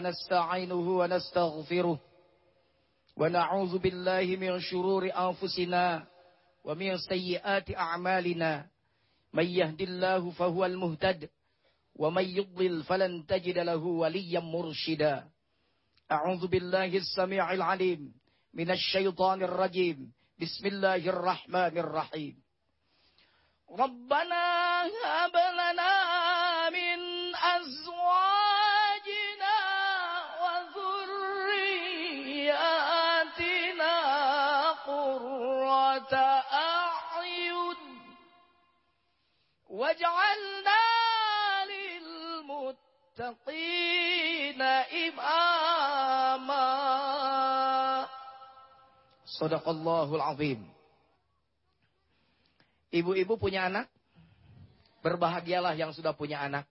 ونستعينه ونستغفره ونعوذ بالله من شرور أنفسنا ومن سيئات أعمالنا. من يهد الله فهو المهتد ومن يضلل فلن تجد له وليا مرشدا. أعوذ بالله السميع العليم من الشيطان الرجيم. بسم الله الرحمن الرحيم. ربنا هب لنا واجعلنا للمتقين إماما صدق الله العظيم Ibu-ibu punya anak? Berbahagialah yang sudah punya anak.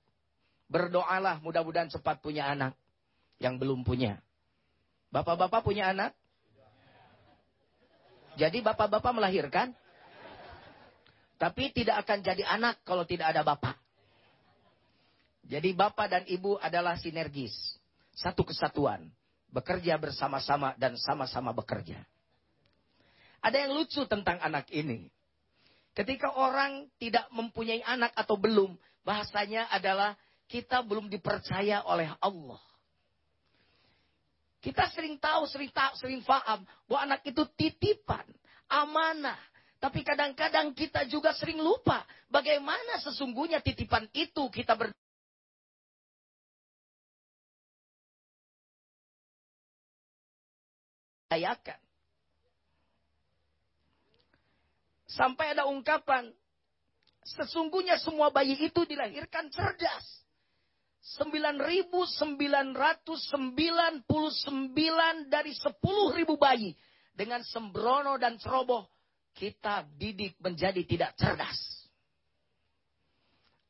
Berdoalah mudah-mudahan cepat punya anak. Yang belum punya. Bapak-bapak punya anak? Jadi bapak-bapak melahirkan? Tapi tidak akan jadi anak kalau tidak ada bapak. Jadi bapak dan ibu adalah sinergis. Satu kesatuan. Bekerja bersama-sama dan sama-sama bekerja. Ada yang lucu tentang anak ini. Ketika orang tidak mempunyai anak atau belum, bahasanya adalah kita belum dipercaya oleh Allah. Kita sering tahu, sering tahu, sering paham bahwa anak itu titipan, amanah. Tapi kadang-kadang kita juga sering lupa bagaimana sesungguhnya titipan itu kita ber Sampai ada ungkapan, sesungguhnya semua bayi itu dilahirkan cerdas. 9.999 dari 10.000 bayi. Dengan sembrono dan ceroboh, kita didik menjadi tidak cerdas.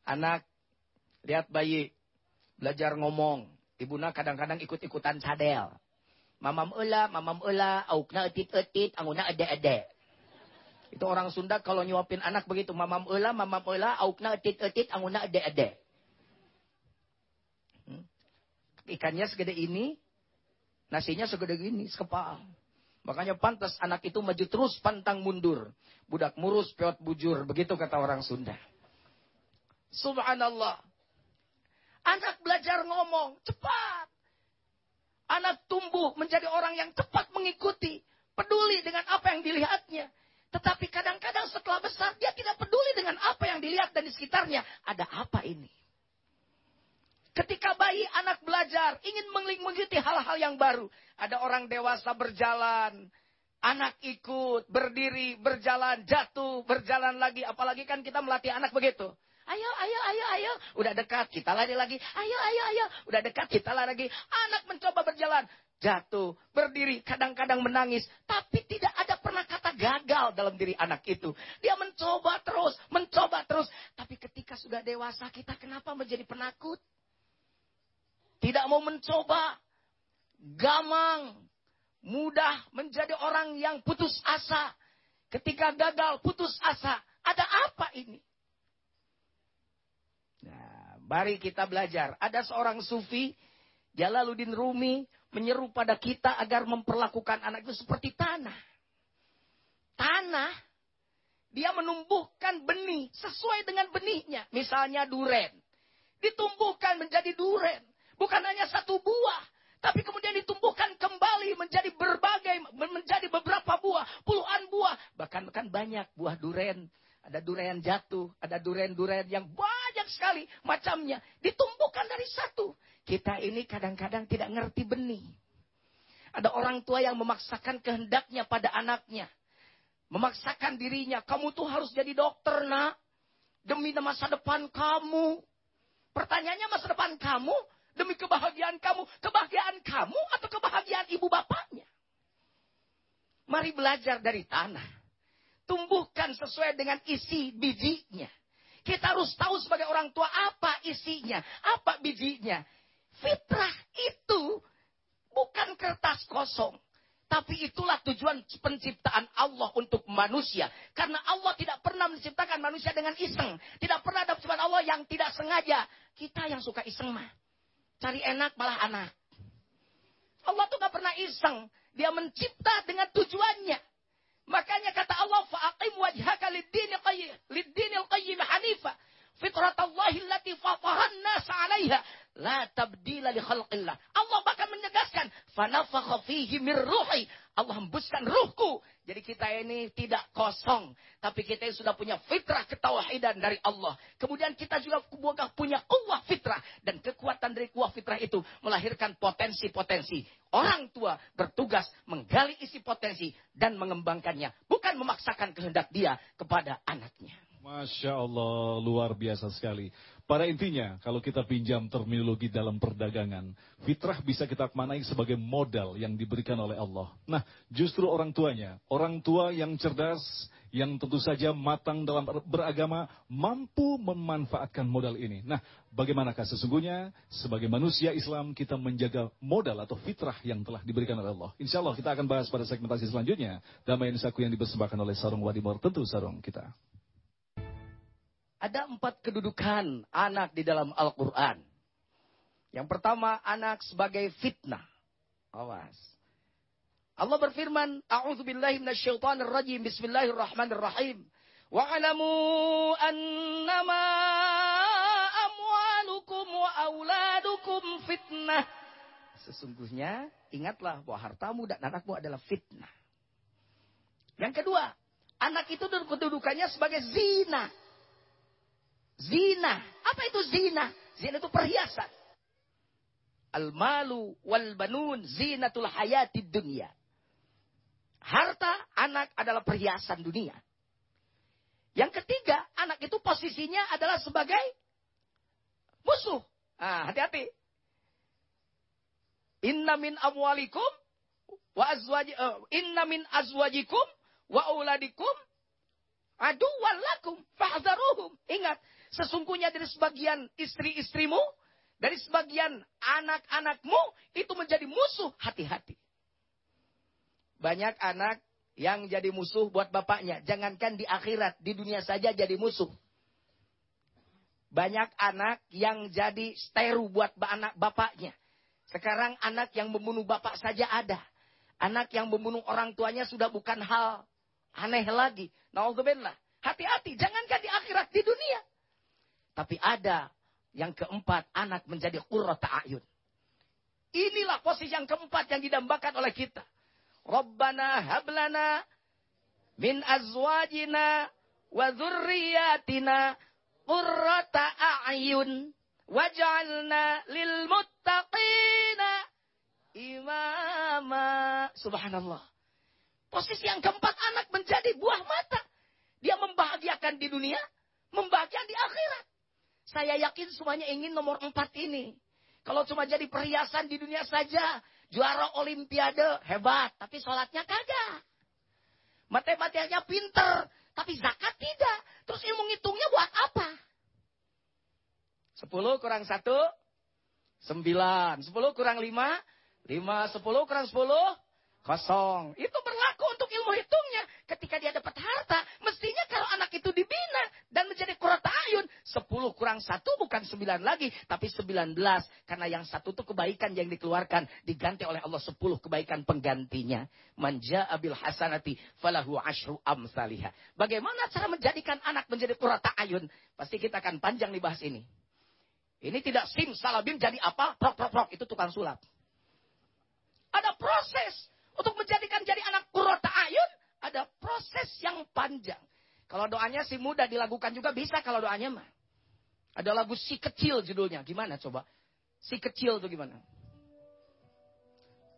Anak, lihat bayi, belajar ngomong. Ibuna kadang-kadang ikut-ikutan cadel. Mamam ula, mamam ula, aukna etit-etit, anguna ade-ade. Itu orang Sunda kalau nyuapin anak begitu. Mamam ula, mamam ula, aukna etit-etit, anguna ade-ade. Hmm? Ikannya segede ini, nasinya segede gini, sekepal. Makanya pantas anak itu maju terus pantang mundur. Budak murus, peot bujur. Begitu kata orang Sunda. Subhanallah. Anak belajar ngomong, cepat. Anak tumbuh menjadi orang yang cepat mengikuti. Peduli dengan apa yang dilihatnya. Tetapi kadang-kadang setelah besar dia tidak peduli dengan apa yang dilihat dan di sekitarnya. Ada apa ini? Ketika bayi anak belajar, ingin mengikuti hal-hal yang baru. Ada orang dewasa berjalan, anak ikut, berdiri, berjalan, jatuh, berjalan lagi. Apalagi kan kita melatih anak begitu. Ayo, ayo, ayo, ayo. Udah dekat, kita lari lagi. Ayo, ayo, ayo. Udah dekat, kita lari lagi. Anak mencoba berjalan jatuh, berdiri, kadang-kadang menangis, tapi tidak ada pernah kata gagal dalam diri anak itu. Dia mencoba terus, mencoba terus, tapi ketika sudah dewasa kita kenapa menjadi penakut? Tidak mau mencoba, gamang, mudah menjadi orang yang putus asa. Ketika gagal, putus asa. Ada apa ini? Nah, mari kita belajar. Ada seorang sufi, Jalaluddin Rumi, menyeru pada kita agar memperlakukan anak itu seperti tanah. Tanah, dia menumbuhkan benih sesuai dengan benihnya. Misalnya duren. Ditumbuhkan menjadi duren. Bukan hanya satu buah. Tapi kemudian ditumbuhkan kembali menjadi berbagai, menjadi beberapa buah, puluhan buah. Bahkan kan banyak buah duren. Ada duren jatuh, ada duren-duren yang banyak sekali macamnya. Ditumbuhkan dari satu. Kita ini kadang-kadang tidak ngerti benih. Ada orang tua yang memaksakan kehendaknya pada anaknya. Memaksakan dirinya. Kamu tuh harus jadi dokter nak. Demi masa depan kamu. Pertanyaannya masa depan kamu. Demi kebahagiaan kamu. Kebahagiaan kamu atau kebahagiaan ibu bapaknya. Mari belajar dari tanah. Tumbuhkan sesuai dengan isi bijinya. Kita harus tahu sebagai orang tua apa isinya. Apa bijinya. Fitrah itu bukan kertas kosong. Tapi itulah tujuan penciptaan Allah untuk manusia. Karena Allah tidak pernah menciptakan manusia dengan iseng. Tidak pernah ada penciptaan Allah yang tidak sengaja. Kita yang suka iseng mah. Cari enak malah anak. Allah tuh gak pernah iseng. Dia mencipta dengan tujuannya. Makanya kata Allah, fa'aqim wajhaka lid-dinil qayyim hanifa. Fitratallahi allati fatahan nasa alaiha. La tabdila li khalqillah. Allah bahkan menegaskan. Fanafakha fihi mir ruhi. Allah hembuskan ruhku. Jadi kita ini tidak kosong. Tapi kita sudah punya fitrah ketauhidan dari Allah. Kemudian kita juga punya kuah fitrah. Dan kekuatan dari kuah fitrah itu melahirkan potensi-potensi. Orang tua bertugas menggali isi potensi dan mengembangkannya. Bukan memaksakan kehendak dia kepada anaknya. Masya Allah, luar biasa sekali. Pada intinya, kalau kita pinjam terminologi dalam perdagangan, fitrah bisa kita manai sebagai modal yang diberikan oleh Allah. Nah, justru orang tuanya, orang tua yang cerdas, yang tentu saja matang dalam beragama, mampu memanfaatkan modal ini. Nah, bagaimanakah sesungguhnya sebagai manusia Islam kita menjaga modal atau fitrah yang telah diberikan oleh Allah? Insya Allah kita akan bahas pada segmentasi selanjutnya. Damai Nusaku yang dipersembahkan oleh Sarung Wadimor, tentu Sarung kita. Ada empat kedudukan anak di dalam Al-Quran. Yang pertama, anak sebagai fitnah. Awas. Allah berfirman, A'udzu billahi minasyaitonir rajim. Bismillahirrahmanirrahim. Wa'alamu annama amwalukum wa auladukum fitnah. Sesungguhnya, ingatlah bahwa hartamu dan anakmu adalah fitnah. Yang kedua, anak itu kedudukannya sebagai zina. Zina. Apa itu zina? Zina itu perhiasan. Al-malu wal banun zinatul hayati dunia. Harta anak adalah perhiasan dunia. Yang ketiga, anak itu posisinya adalah sebagai musuh. Ah, hati-hati. Inna min amwalikum wa azwaji uh, inna min azwajikum wa auladikum aduwwan lakum fahzaruhum. Ingat, Sesungguhnya dari sebagian istri-istrimu, dari sebagian anak-anakmu, itu menjadi musuh. Hati-hati. Banyak anak yang jadi musuh buat bapaknya. Jangankan di akhirat, di dunia saja jadi musuh. Banyak anak yang jadi steru buat anak bapaknya. Sekarang anak yang membunuh bapak saja ada. Anak yang membunuh orang tuanya sudah bukan hal aneh lagi. Nauzubillah. Hati-hati, jangankan di akhirat, di dunia. Tapi ada yang keempat, anak menjadi qurrata ayun. Inilah posisi yang keempat yang didambakan oleh kita. Rabbana hablana min azwajina wa dzurriyyatina qurrata a'yun waj'alna lil muttaqina imama. Subhanallah. Posisi yang keempat anak menjadi buah mata. Dia membahagiakan di dunia, membahagiakan di akhirat. Saya yakin semuanya ingin nomor empat ini. Kalau cuma jadi perhiasan di dunia saja, juara olimpiade, hebat. Tapi sholatnya kagak. Matematikanya pinter, tapi zakat tidak. Terus ilmu ngitungnya buat apa? Sepuluh kurang satu, sembilan. Sepuluh kurang lima, lima. Sepuluh kurang sepuluh, kosong. Itu berlaku untuk ilmu hitungnya. Ketika dia dapat harta, mestinya kalau anak itu dibina dan menjadi kurata ayun, sepuluh kurang satu bukan sembilan lagi, tapi sembilan belas. Karena yang satu itu kebaikan yang dikeluarkan, diganti oleh Allah sepuluh kebaikan penggantinya. Manja abil hasanati falahu ashru amsalihah. Bagaimana cara menjadikan anak menjadi kurata ayun? Pasti kita akan panjang nih bahas ini. Ini tidak sim salabim jadi apa? Prok, prok, prok. Itu tukang sulap. Ada proses. Untuk menjadikan jadi anak kurota ayun, ada proses yang panjang. Kalau doanya sih mudah dilakukan juga bisa kalau doanya mah. Ada lagu si kecil judulnya. Gimana coba? Si kecil tuh gimana?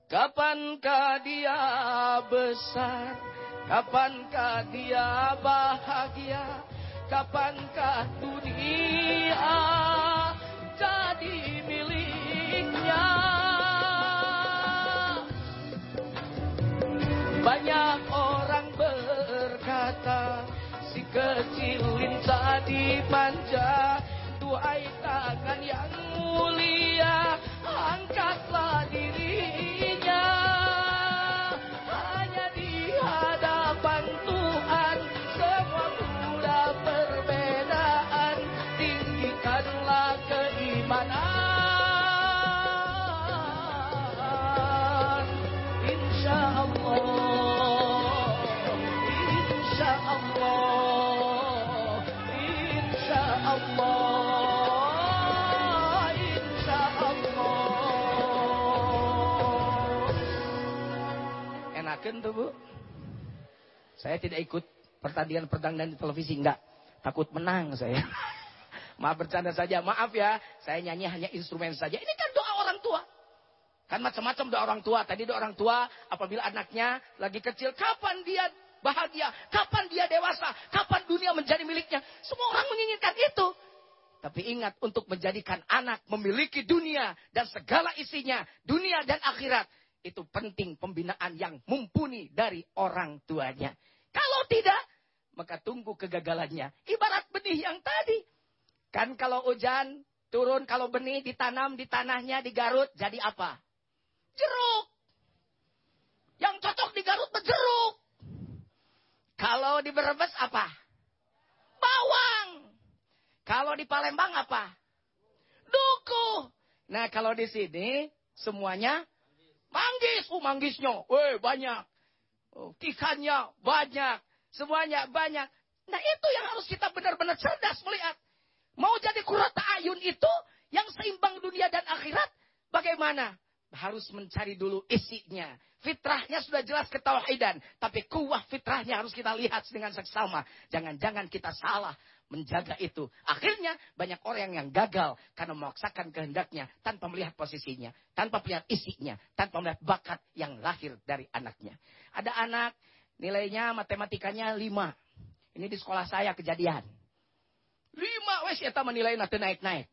Kapankah dia besar? Kapankah dia bahagia? Kapankah dunia jadi Banyak orang berkata Si kecil linta dimanja Duai tangan yang mulia Angkatlah dirinya Saya tidak ikut pertandingan pertandingan di televisi enggak. Takut menang saya. Maaf bercanda saja, maaf ya. Saya nyanyi hanya instrumen saja. Ini kan doa orang tua. Kan macam-macam doa orang tua. Tadi doa orang tua apabila anaknya lagi kecil, kapan dia bahagia? Kapan dia dewasa? Kapan dunia menjadi miliknya? Semua orang menginginkan itu. Tapi ingat untuk menjadikan anak memiliki dunia dan segala isinya, dunia dan akhirat, itu penting pembinaan yang mumpuni dari orang tuanya. Kalau tidak, maka tunggu kegagalannya. Ibarat benih yang tadi. Kan kalau hujan turun, kalau benih ditanam di tanahnya, digarut, jadi apa? Jeruk. Yang cocok digarut berjeruk. Kalau di Brebes apa? Bawang. Kalau di Palembang apa? Duku. Nah kalau di sini semuanya manggis. Oh manggisnya, weh banyak. Ikannya banyak. Semuanya banyak. Nah itu yang harus kita benar-benar cerdas melihat. Mau jadi kurata ayun itu yang seimbang dunia dan akhirat, bagaimana? Harus mencari dulu isinya. Fitrahnya sudah jelas ketauhidan. Tapi kuah fitrahnya harus kita lihat dengan seksama. Jangan-jangan kita salah menjaga itu. Akhirnya banyak orang yang gagal karena memaksakan kehendaknya tanpa melihat posisinya, tanpa melihat isinya, tanpa melihat bakat yang lahir dari anaknya. Ada anak nilainya matematikanya lima. Ini di sekolah saya kejadian. Lima wes ya menilai nanti naik-naik.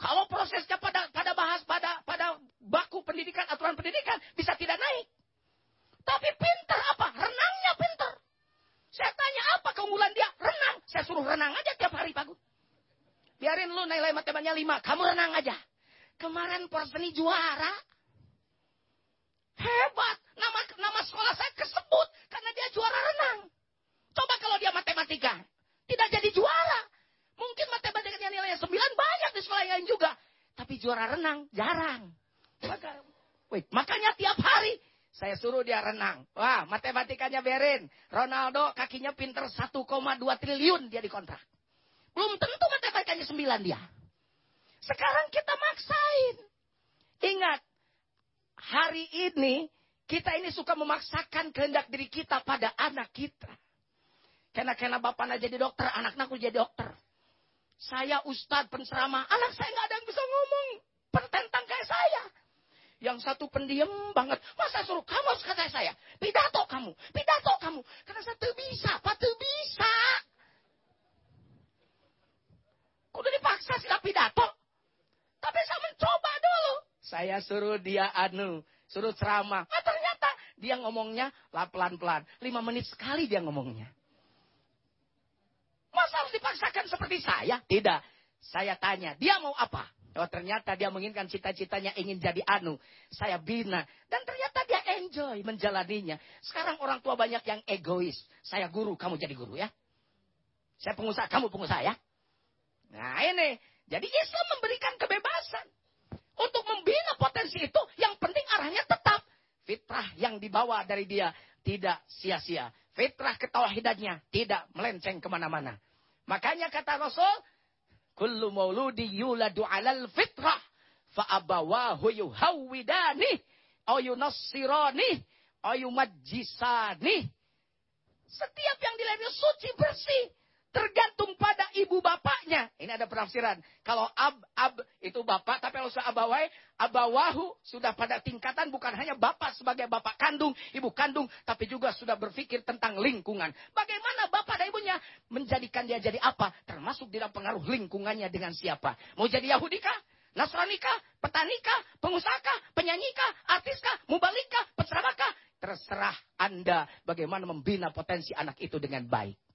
Kalau prosesnya pada pada bahas pada pada baku pendidikan aturan pendidikan bisa tidak naik. Tapi pinter apa? Saya tanya apa keunggulan dia? Renang. Saya suruh renang aja tiap hari Pak Biarin lu nilai matematikanya lima. Kamu renang aja. Kemarin porseni juara. Hebat. Nama nama sekolah saya kesebut karena dia juara renang. Coba kalau dia matematika tidak jadi juara. Mungkin matematikanya nilainya 9 banyak di sekolah lain juga. Tapi juara renang jarang. Maka, wait, makanya tiap hari saya suruh dia renang. Wah, matematikanya berin. Ronaldo kakinya pinter 1,2 triliun dia dikontrak. Belum tentu matematikanya 9 dia. Sekarang kita maksain. Ingat, hari ini kita ini suka memaksakan kehendak diri kita pada anak kita. Karena bapaknya jadi dokter, anaknya aku jadi dokter. Saya ustadz penceramah, anak saya nggak ada yang bisa ngomong tentang kayak saya. Yang satu pendiam banget. Masa suruh kamu harus kata saya. Pidato kamu, pidato kamu. Karena saya tuh bisa, apa tuh bisa. Kudu dipaksa sih pidato. Tapi saya mencoba dulu. Saya suruh dia anu, suruh ceramah. Nah, ternyata dia ngomongnya pelan-pelan. Lima menit sekali dia ngomongnya. Masa harus dipaksakan seperti saya? Tidak. Saya tanya, dia mau apa? Oh ternyata dia menginginkan cita-citanya ingin jadi anu. Saya bina. Dan ternyata dia enjoy menjalaninya. Sekarang orang tua banyak yang egois. Saya guru, kamu jadi guru ya. Saya pengusaha, kamu pengusaha ya. Nah ini. Jadi Islam memberikan kebebasan. Untuk membina potensi itu, yang penting arahnya tetap. Fitrah yang dibawa dari dia tidak sia-sia. Fitrah ketawahidannya tidak melenceng ke mana-mana. Makanya kata Rasul, Kullu mauludi yuladu alal fitrah. Fa'abawahu yuhawwidani. Au yunassirani. Au yumajjisani. Setiap yang dilahirkan suci bersih. Tergantung pada ibu bapaknya. Ini ada penafsiran. Kalau ab, ab itu bapak, tapi kalau abawai, abawahu sudah pada tingkatan bukan hanya bapak sebagai bapak kandung, ibu kandung, tapi juga sudah berpikir tentang lingkungan. Bagaimana bapak dan ibunya menjadikan dia jadi apa? Termasuk tidak pengaruh lingkungannya dengan siapa. Mau jadi Yahudi kah? Nasrani kah? Petani kah? Pengusaha kah? Penyanyi kah? Artis kah? Mubalik kah? Penceramah kah? Terserah Anda bagaimana membina potensi anak itu dengan baik.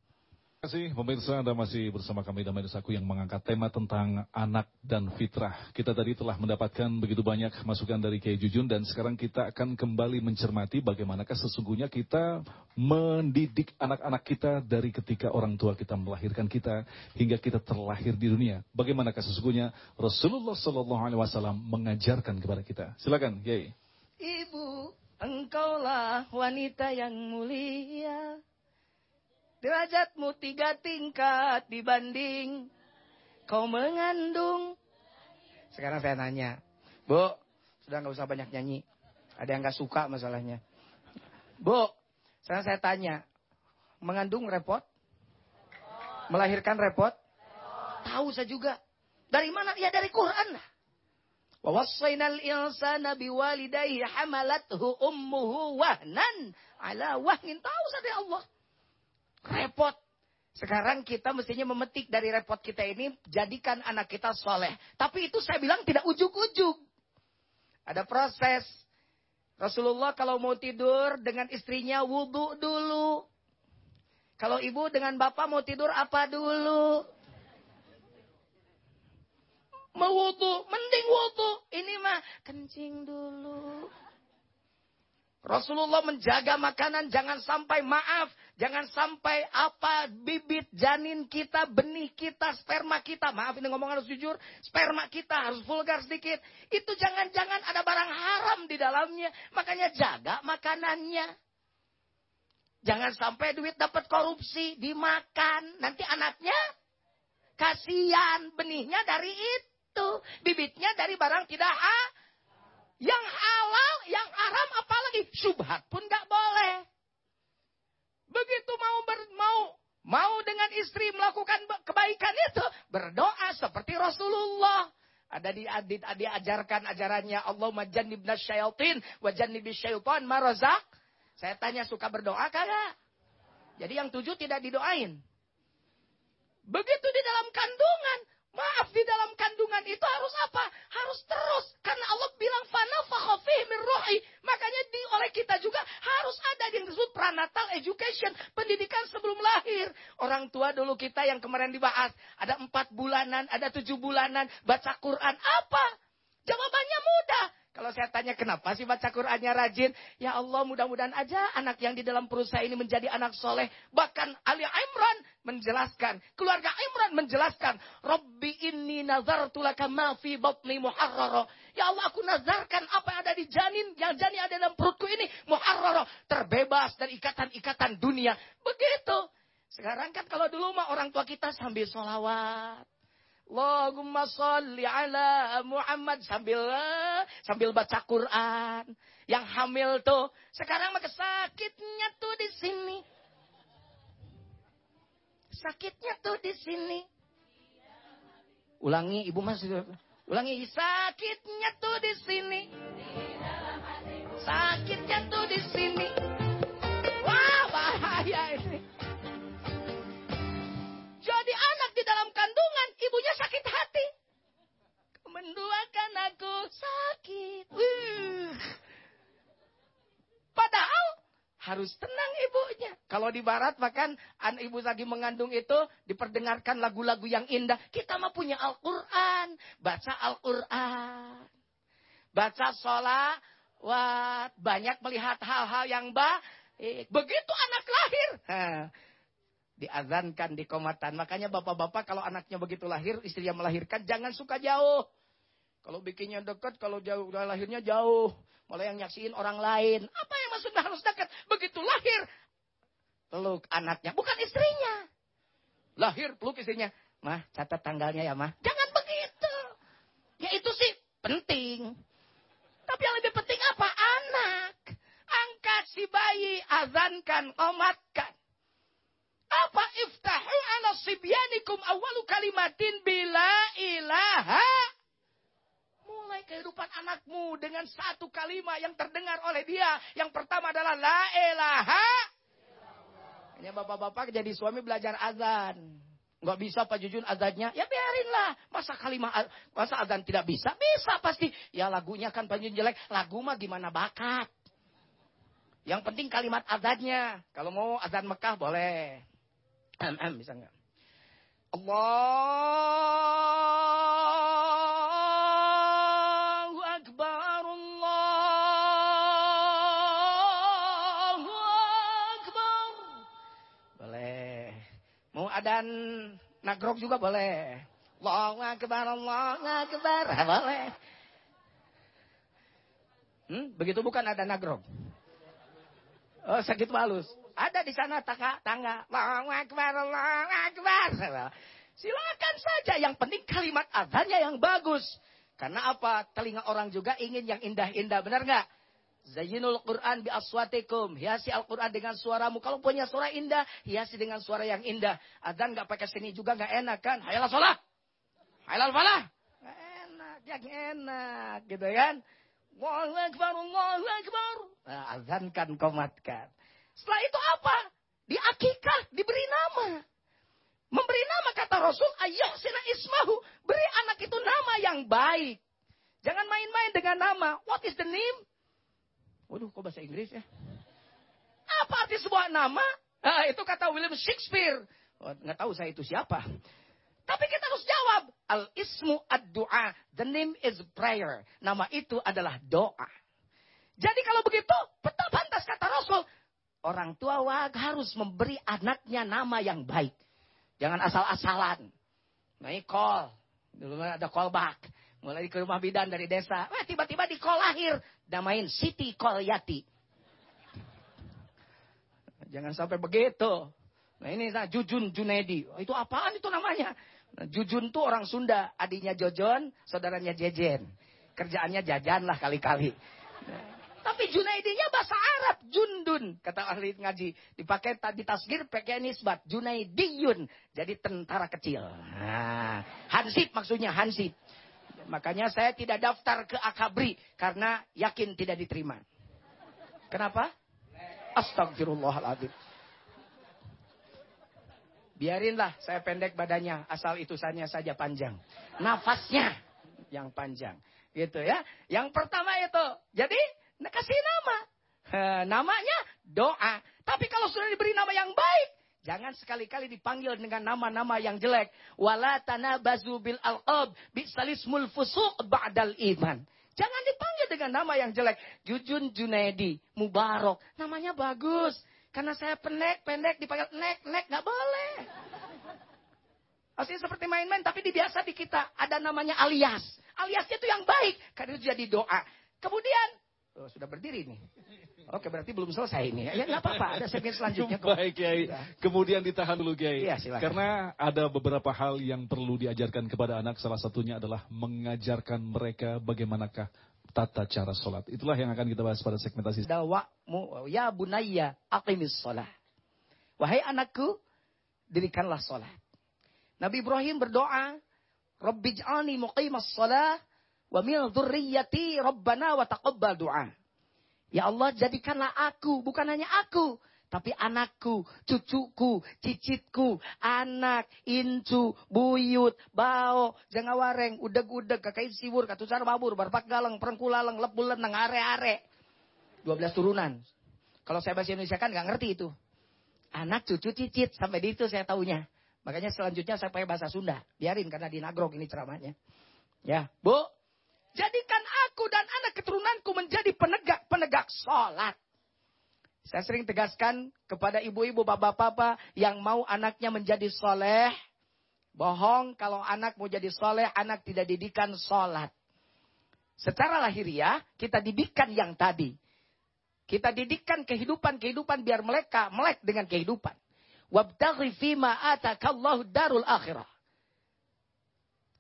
Terima kasih pemirsa Anda masih bersama kami dan Saku yang mengangkat tema tentang anak dan fitrah. Kita tadi telah mendapatkan begitu banyak masukan dari Kiai Jujun dan sekarang kita akan kembali mencermati bagaimanakah sesungguhnya kita mendidik anak-anak kita dari ketika orang tua kita melahirkan kita hingga kita terlahir di dunia. Bagaimanakah sesungguhnya Rasulullah Shallallahu Alaihi Wasallam mengajarkan kepada kita. Silakan, Kiai. Ibu, engkaulah wanita yang mulia Derajatmu tiga tingkat dibanding kau mengandung. Sekarang saya nanya, Bu, sudah nggak usah banyak nyanyi. Ada yang nggak suka masalahnya. Bu, sekarang saya tanya. Mengandung repot? Melahirkan repot? Tahu saya juga. Dari mana? Ya dari Quran lah. Wawasainal insana biwalidayhi hamalathu ummuhu wahnan ala wahnin. Tahu saja Allah. Repot. Sekarang kita mestinya memetik dari repot kita ini, jadikan anak kita soleh. Tapi itu saya bilang tidak ujuk-ujuk. Ada proses. Rasulullah kalau mau tidur dengan istrinya wudhu dulu. Kalau ibu dengan bapak mau tidur apa dulu? Mau wudhu, mending wudhu. Ini mah kencing dulu. Rasulullah menjaga makanan jangan sampai maaf, jangan sampai apa bibit janin kita, benih kita, sperma kita. Maaf ini ngomong harus jujur, sperma kita harus vulgar sedikit. Itu jangan-jangan ada barang haram di dalamnya, makanya jaga makanannya. Jangan sampai duit dapat korupsi, dimakan, nanti anaknya kasihan benihnya dari itu, bibitnya dari barang tidak ha yang halal, yang haram apalagi subhat pun nggak boleh. Begitu mau ber, mau mau dengan istri melakukan kebaikan itu berdoa seperti Rasulullah. Ada di adit diajarkan ajarannya Allah majannibna syaitin wa jannibis syaitan marazak. Saya tanya suka berdoa kagak? Jadi yang tujuh tidak didoain. Begitu di dalam kandungan, Maaf di dalam kandungan itu harus apa? Harus terus. Karena Allah bilang fana min. Makanya di oleh kita juga harus ada yang disebut pranatal education. Pendidikan sebelum lahir. Orang tua dulu kita yang kemarin dibahas. Ada empat bulanan, ada tujuh bulanan. Baca Quran. Apa? Jawabannya mudah. Kalau saya tanya kenapa sih baca Qur'annya rajin? Ya Allah mudah-mudahan aja anak yang di dalam perusahaan ini menjadi anak soleh. Bahkan Ali Imran menjelaskan. Keluarga Imran menjelaskan. Rabbi inni nazartu laka ma fi batni muharrara. Ya Allah aku nazarkan apa yang ada di janin. Yang janin ada dalam perutku ini. Muharrara. Terbebas dari ikatan-ikatan dunia. Begitu. Sekarang kan kalau dulu mah orang tua kita sambil sholawat. Allahumma salli ala Muhammad sambil sambil baca Quran. Yang hamil tuh sekarang mah sakitnya tuh di sini. Sakitnya tuh di sini. Ulangi, ibu masih ulangi sakitnya tuh di sini. Sakitnya tuh di sini. Menduakan aku sakit. Uh. Padahal harus tenang ibunya. Kalau di barat bahkan an ibu lagi mengandung itu diperdengarkan lagu-lagu yang indah. Kita mah punya Al-Quran. Baca Al-Quran. Baca sholat. Banyak melihat hal-hal yang baik. Begitu anak lahir diazankan di komatan. Makanya bapak-bapak kalau anaknya begitu lahir, istri yang melahirkan, jangan suka jauh. Kalau bikinnya dekat, kalau jauh udah lahirnya jauh. Mulai yang nyaksiin orang lain. Apa yang maksudnya harus dekat? Begitu lahir, peluk anaknya. Bukan istrinya. Lahir, peluk istrinya. Mah, catat tanggalnya ya, mah. Jangan begitu. Ya itu sih penting. Tapi yang lebih penting apa? Anak. Angkat si bayi, azankan, omatkan. Apa iftahu ala sibyanikum awalu kalimatin bila ilaha. Mulai kehidupan anakmu dengan satu kalimat yang terdengar oleh dia. Yang pertama adalah la ilaha. Hanya bapak-bapak jadi suami belajar azan. Nggak bisa Pak Jujun azannya, ya biarinlah. Masa kalimat, masa azan tidak bisa? Bisa pasti. Ya lagunya kan Pak Jujun jelek. Lagu mah gimana bakat. Yang penting kalimat azannya. Kalau mau azan Mekah boleh. Bisa? Allahu Adan nagrok juga boleh. Allahu Akbar, Allahu Akbar. Boleh. Hmm, begitu bukan ada nagrok. Oh, sakit halus. Ada di sana tangga, tangga. Allahu Akbar, Allahu Akbar. Silakan saja. Yang penting kalimat adanya yang bagus. Karena apa? Telinga orang juga ingin yang indah-indah. Benar nggak? Zayyinul Quran bi aswatikum. Hiasi Al-Quran dengan suaramu. Kalau punya suara indah, hiasi dengan suara yang indah. Adzan nggak pakai seni juga nggak enak kan? Hayalah sholat. Hayalah falah. Enak, yang enak gitu kan. Allahu Akbar, Allahu Akbar. Nah, azankan, komatkan. Setelah itu apa? Di akikah, diberi nama. Memberi nama kata Rasul, ayah sina ismahu. Beri anak itu nama yang baik. Jangan main-main dengan nama. What is the name? Waduh, kok bahasa Inggris ya? Apa arti sebuah nama? Nah, itu kata William Shakespeare. Oh, nggak tahu saya itu siapa. Tapi kita harus jawab. Al-ismu ad-du'a. The name is prayer. Nama itu adalah doa. Jadi kalau begitu, betul pantas kata Rasul. Orang tua harus memberi anaknya nama yang baik. Jangan asal-asalan. Nah, call. Dulu ada call back. Mulai ke rumah bidan dari desa. Wah, tiba-tiba di call lahir. Namain Siti Yati. Jangan sampai begitu. Nah ini nah, Jujun Junedi. Oh, itu apaan itu namanya? Nah, Jujun tuh orang Sunda. Adinya Jojon, saudaranya Jejen. Kerjaannya jajan lah kali-kali. Nah, tapi Junaidinya bahasa Arab. Jundun. Kata ahli ngaji. Dipakai di tasgir pakai nisbat. Junaidiyun. Jadi tentara kecil. Nah, Hansip maksudnya Hansip. Makanya saya tidak daftar ke Akabri karena yakin tidak diterima. Kenapa? Astagfirullahaladzim. Biarinlah saya pendek badannya, asal itusannya saja panjang. Nafasnya yang panjang. Gitu ya. Yang pertama itu. Jadi, kasih nama. namanya doa. Tapi kalau sudah diberi nama yang baik, Jangan sekali-kali dipanggil dengan nama-nama yang jelek. Wala tanabazu bil alqab bisalismul fusuq ba'dal iman. Jangan dipanggil dengan nama yang jelek. Jujun Junaidi, Mubarok. Namanya bagus. Karena saya pendek, pendek dipanggil nek, nek. Nggak boleh. Asli seperti main-main, tapi di biasa di kita ada namanya alias. Aliasnya itu yang baik. Karena itu jadi doa. Kemudian, oh, sudah berdiri nih. Oke, berarti belum selesai ini. Ya nggak apa-apa, ada segmen selanjutnya kok. Baik, Kiai. Ya. Kemudian ditahan dulu, Kiai. Iya, silakan. Karena ada beberapa hal yang perlu diajarkan kepada anak. Salah satunya adalah mengajarkan mereka bagaimanakah tata cara sholat. Itulah yang akan kita bahas pada segmentasi. Dawa'mu ya bunayya aqimis sholat. Wahai anakku, dirikanlah sholat. Nabi Ibrahim berdoa, Rabbij'ani muqimas sholat, wa min dhurriyyati rabbana wa taqabbal du'a. Ya Allah jadikanlah aku, bukan hanya aku. Tapi anakku, cucuku, cicitku, anak, incu, buyut, bao, jangan wareng, udeg-udeg, kakak siwur, katusar babur, barpak galang, perengkulaleng, lebul leneng, are-are. 12 turunan. Kalau saya bahasa Indonesia kan nggak ngerti itu. Anak, cucu, cicit, sampai di itu saya taunya. Makanya selanjutnya saya pakai bahasa Sunda. Biarin karena di Nagrog ini ceramahnya. Ya, Bu, Jadikan dan anak keturunanku menjadi penegak-penegak sholat. Saya sering tegaskan kepada ibu-ibu, bapak-bapak yang mau anaknya menjadi soleh. Bohong kalau anak mau jadi soleh, anak tidak didikan sholat. Secara lahiriah, kita didikan yang tadi. Kita didikan kehidupan-kehidupan biar mereka melek dengan kehidupan. Wabtaghi fima atakallahu darul akhirah.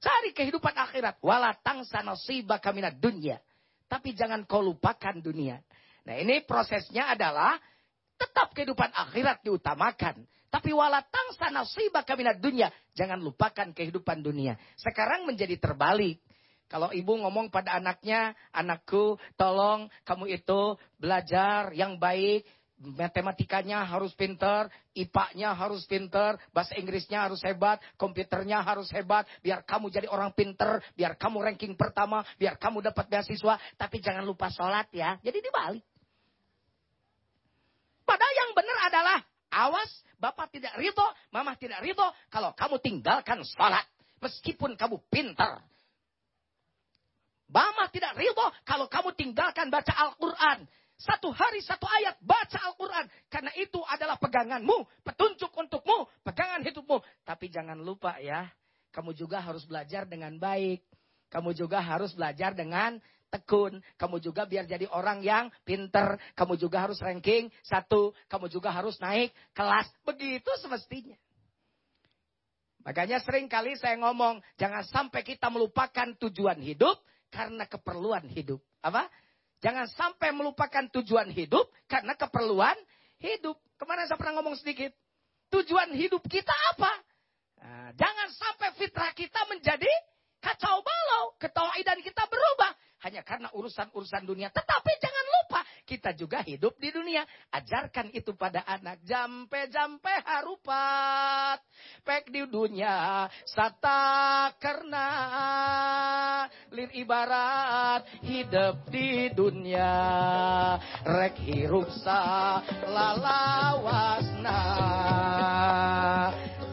Cari kehidupan akhirat. Wala tangsa nasibaka minad dunya. Tapi jangan kau lupakan dunia. Nah ini prosesnya adalah tetap kehidupan akhirat diutamakan. Tapi wala tangsa nasibaka minad dunya. Jangan lupakan kehidupan dunia. Sekarang menjadi terbalik. Kalau ibu ngomong pada anaknya, anakku tolong kamu itu belajar yang baik, matematikanya harus pinter, IPA-nya harus pinter, bahasa Inggrisnya harus hebat, komputernya harus hebat, biar kamu jadi orang pinter, biar kamu ranking pertama, biar kamu dapat beasiswa, tapi jangan lupa sholat ya. Jadi dibalik. Padahal yang benar adalah, awas, bapak tidak rito, mama tidak rito, kalau kamu tinggalkan sholat. Meskipun kamu pinter. Mama tidak rito kalau kamu tinggalkan baca Al-Quran. Satu hari satu ayat baca Al-Quran. Karena itu adalah peganganmu, petunjuk untukmu, pegangan hidupmu. Tapi jangan lupa ya, kamu juga harus belajar dengan baik. Kamu juga harus belajar dengan tekun. Kamu juga biar jadi orang yang pinter. Kamu juga harus ranking satu. Kamu juga harus naik kelas. Begitu semestinya. Makanya sering kali saya ngomong, jangan sampai kita melupakan tujuan hidup karena keperluan hidup. Apa? Jangan sampai melupakan tujuan hidup karena keperluan hidup. Kemarin saya pernah ngomong sedikit. Tujuan hidup kita apa? Nah, jangan sampai fitrah kita menjadi kacau balau. Ketawaidan kita berubah. Hanya karena urusan-urusan dunia. Tetapi jangan lupa kita juga hidup di dunia. Ajarkan itu pada anak. Jampe-jampe harupat. Pek di dunia. Sata karena. Lin ibarat hidup di dunia. Rek hirup sa lalawasna.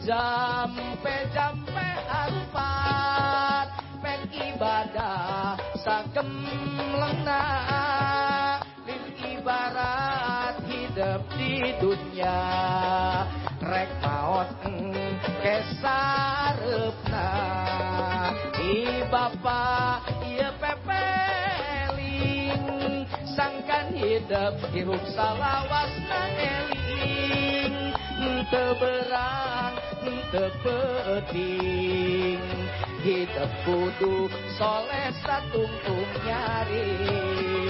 Jampe-jampe harupat. Pek ibadah sagem lena lin ibarat hidup di dunia. Rek maot kesarepna i bapa ieu pepeling. Sangkan hidup hirup salawasna eling teu penting hidup kudu soleh satungtung nyaring.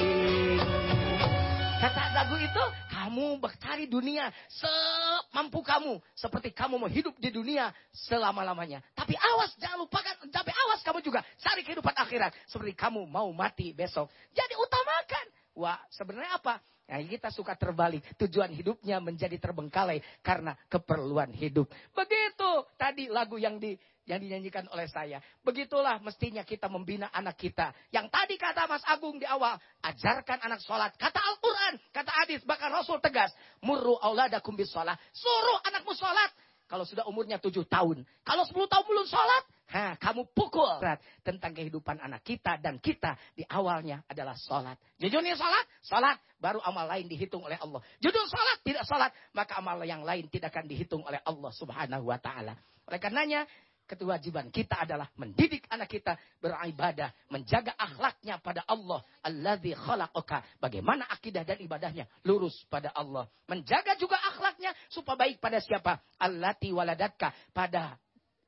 Kata lagu itu, kamu bercari dunia semampu kamu. Seperti kamu mau hidup di dunia selama-lamanya. Tapi awas, jangan lupakan. Tapi awas kamu juga cari kehidupan akhirat. Seperti kamu mau mati besok. Jadi utamakan. Wah, sebenarnya apa? Nah, kita suka terbalik. Tujuan hidupnya menjadi terbengkalai karena keperluan hidup. Begitu tadi lagu yang di yang dinyanyikan oleh saya. Begitulah mestinya kita membina anak kita. Yang tadi kata Mas Agung di awal, ajarkan anak sholat. Kata Al-Quran, kata hadis, bahkan Rasul tegas. Murru auladakum bis sholat. Suruh anakmu sholat. Kalau sudah umurnya tujuh tahun. Kalau sepuluh tahun belum sholat, ha, kamu pukul. Tentang kehidupan anak kita dan kita di awalnya adalah sholat. Jujurnya sholat, sholat. Baru amal lain dihitung oleh Allah. Judul sholat, tidak sholat. Maka amal yang lain tidak akan dihitung oleh Allah subhanahu wa ta'ala. Oleh karenanya, kewajiban kita adalah mendidik anak kita beribadah, menjaga akhlaknya pada Allah. Alladzi khalaqaka. Bagaimana akidah dan ibadahnya lurus pada Allah. Menjaga juga akhlaknya supaya baik pada siapa? Allati waladatka pada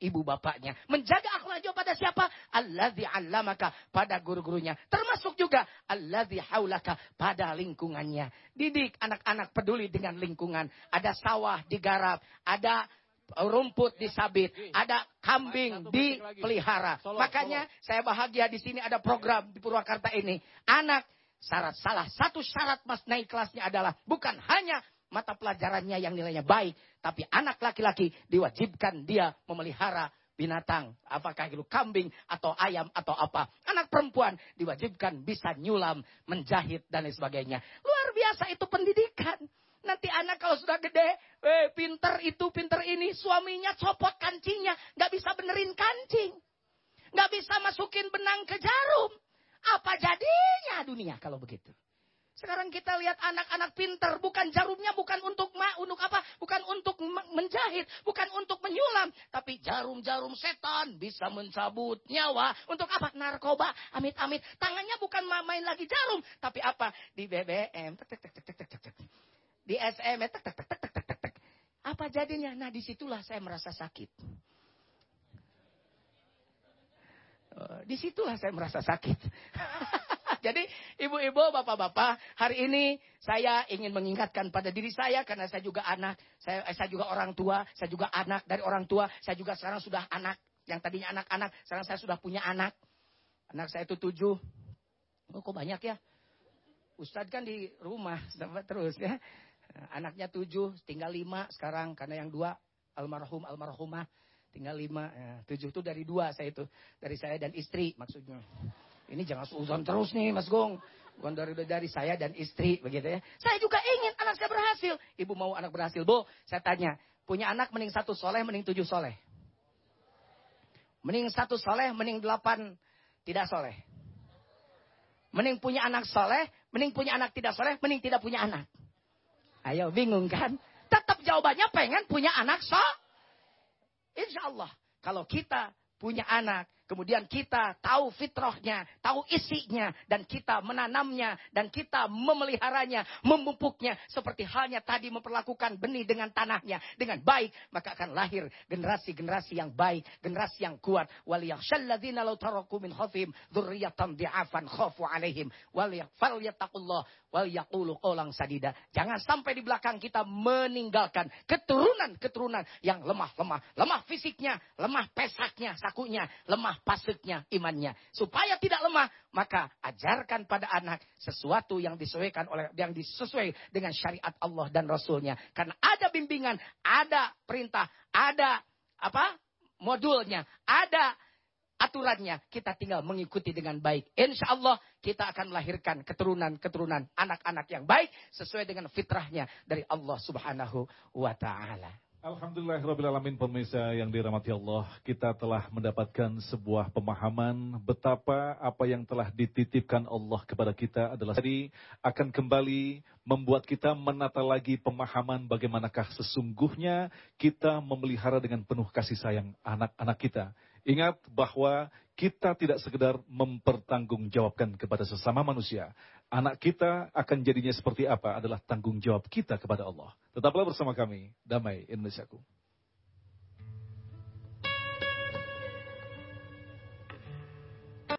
ibu bapaknya. Menjaga akhlaknya pada siapa? Alladzi 'allamaka pada guru-gurunya. Termasuk juga alladzi haulaka pada lingkungannya. Didik anak-anak peduli dengan lingkungan. Ada sawah digarap, ada rumput disabit, ada kambing dipelihara. Makanya saya bahagia di sini ada program di Purwakarta ini. Anak syarat salah satu syarat mas naik kelasnya adalah bukan hanya mata pelajarannya yang nilainya baik, tapi anak laki-laki diwajibkan dia memelihara binatang, apakah itu kambing atau ayam atau apa. Anak perempuan diwajibkan bisa nyulam, menjahit dan lain sebagainya. Luar biasa itu pendidikan. Nanti anak kalau sudah gede, eh, pinter itu, pinter ini, suaminya copot kancingnya, nggak bisa benerin kancing, nggak bisa masukin benang ke jarum. Apa jadinya dunia kalau begitu? Sekarang kita lihat anak-anak pinter, bukan jarumnya bukan untuk ma, untuk apa? Bukan untuk menjahit, bukan untuk menyulam, tapi jarum-jarum setan bisa mencabut nyawa. Untuk apa? Narkoba, amit-amit. Tangannya bukan main lagi jarum, tapi apa? Di BBM. Di SMS, tek, tek, tek, tek, tek, tek, tek. Apa jadinya? Nah di situlah saya merasa sakit. Di situlah saya merasa sakit. Jadi ibu-ibu, bapak-bapak, hari ini saya ingin mengingatkan pada diri saya karena saya juga anak, saya, saya juga orang tua, saya juga anak dari orang tua, saya juga sekarang sudah anak, yang tadinya anak-anak, sekarang saya sudah punya anak. Anak saya itu tujuh. Oh kok banyak ya? Ustadz kan di rumah terus ya. Anaknya tujuh, tinggal lima sekarang. Karena yang dua almarhum, almarhumah. Tinggal lima. Ya, tujuh itu dari dua saya itu. Dari saya dan istri maksudnya. Ini jangan suzon terus nih Mas Gong. Bukan dari, dari saya dan istri begitu ya. Saya juga ingin anak saya berhasil. Ibu mau anak berhasil. Bu, saya tanya. Punya anak mending satu soleh, mending tujuh soleh. Mending satu soleh, mending delapan tidak soleh. Mending punya anak soleh, mending punya anak tidak soleh, mending tidak punya anak. Ayo bingung kan? Tetap jawabannya pengen punya anak so. Insya Allah. Kalau kita punya anak, kemudian kita tahu fitrahnya, tahu isinya, dan kita menanamnya, dan kita memeliharanya, memupuknya, seperti halnya tadi memperlakukan benih dengan tanahnya dengan baik, maka akan lahir generasi-generasi yang baik, generasi yang kuat. Min dzurriyyatan di'afan khafu alaihim sadida. Jangan sampai di belakang kita meninggalkan keturunan-keturunan yang lemah-lemah, lemah fisiknya, lemah pesaknya, sakunya, lemah paseknya, imannya. Supaya tidak lemah, maka ajarkan pada anak sesuatu yang disesuaikan oleh yang disesuai dengan syariat Allah dan Rasulnya. Karena ada bimbingan, ada perintah, ada apa modulnya, ada aturannya. Kita tinggal mengikuti dengan baik. Insya Allah kita akan melahirkan keturunan-keturunan anak-anak yang baik sesuai dengan fitrahnya dari Allah Subhanahu wa taala. Alhamdulillahirrahmanirrahim pemirsa yang dirahmati Allah Kita telah mendapatkan sebuah pemahaman Betapa apa yang telah dititipkan Allah kepada kita adalah Tadi akan kembali membuat kita menata lagi pemahaman Bagaimanakah sesungguhnya kita memelihara dengan penuh kasih sayang anak-anak kita Ingat bahwa kita tidak sekedar mempertanggungjawabkan kepada sesama manusia Anak kita akan jadinya seperti apa adalah tanggung jawab kita kepada Allah. Tetaplah bersama kami. Damai Indonesiaku.